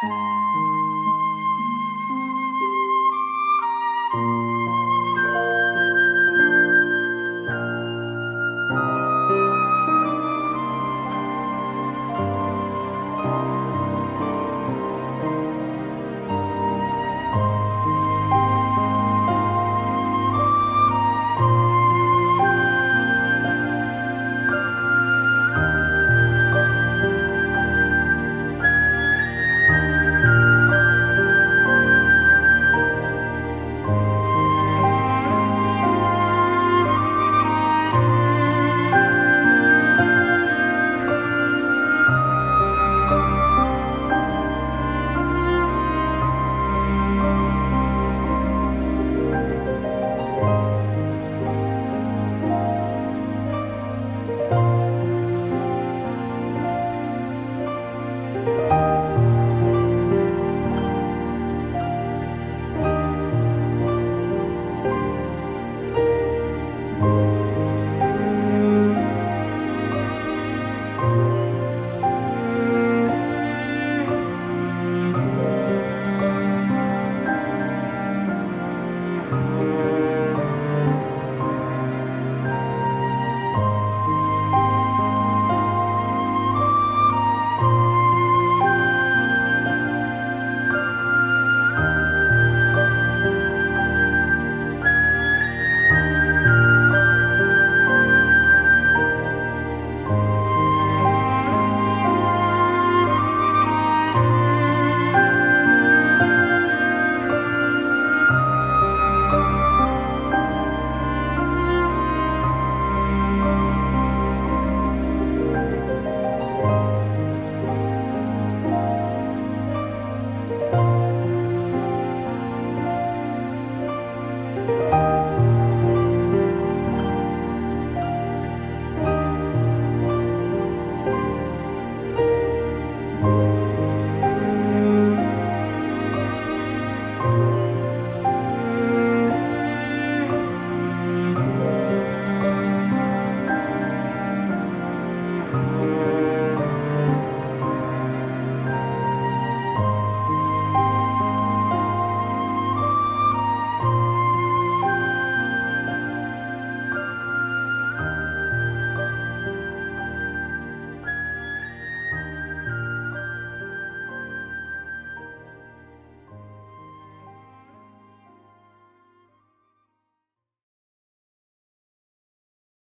Música